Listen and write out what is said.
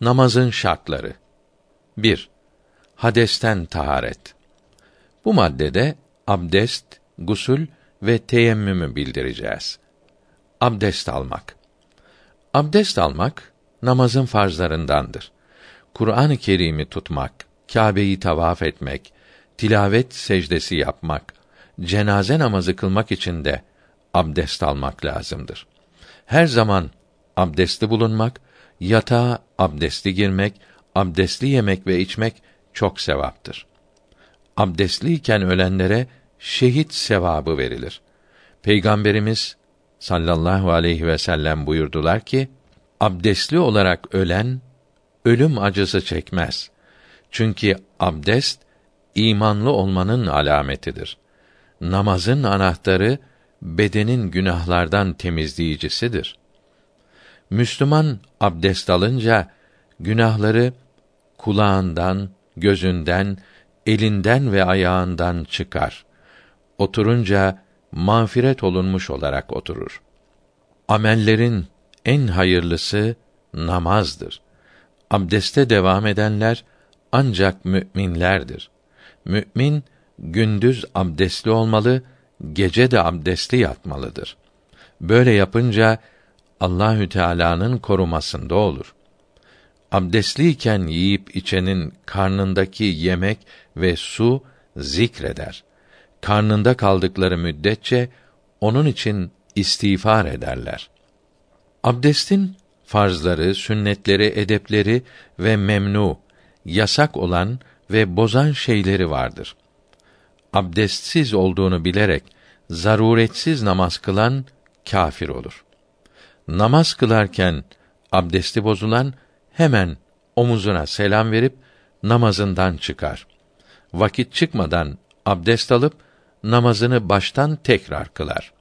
Namazın şartları 1. Hadesten taharet. Bu maddede abdest, gusül ve teyemmümü bildireceğiz. Abdest almak. Abdest almak namazın farzlarındandır. Kur'an-ı Kerim'i tutmak, Kâbe'yi tavaf etmek, tilavet secdesi yapmak, cenaze namazı kılmak için de abdest almak lazımdır. Her zaman abdestli bulunmak, yatağa abdestli girmek, abdestli yemek ve içmek çok sevaptır. Abdestliyken ölenlere şehit sevabı verilir. Peygamberimiz sallallahu aleyhi ve sellem buyurdular ki: Abdestli olarak ölen ölüm acısı çekmez. Çünkü abdest imanlı olmanın alametidir. Namazın anahtarı bedenin günahlardan temizleyicisidir. Müslüman abdest alınca günahları kulağından, gözünden, elinden ve ayağından çıkar. Oturunca mağfiret olunmuş olarak oturur. Amellerin en hayırlısı namazdır. Abdeste devam edenler ancak müminlerdir. Mümin gündüz abdestli olmalı, gece de abdestli yatmalıdır. Böyle yapınca Allahü Teala'nın korumasında olur. Abdestliyken yiyip içenin karnındaki yemek ve su zikreder. Karnında kaldıkları müddetçe onun için istiğfar ederler. Abdestin farzları, sünnetleri, edepleri ve memnu, yasak olan ve bozan şeyleri vardır. Abdestsiz olduğunu bilerek zaruretsiz namaz kılan kâfir olur. Namaz kılarken abdesti bozulan hemen omuzuna selam verip namazından çıkar. Vakit çıkmadan abdest alıp namazını baştan tekrar kılar.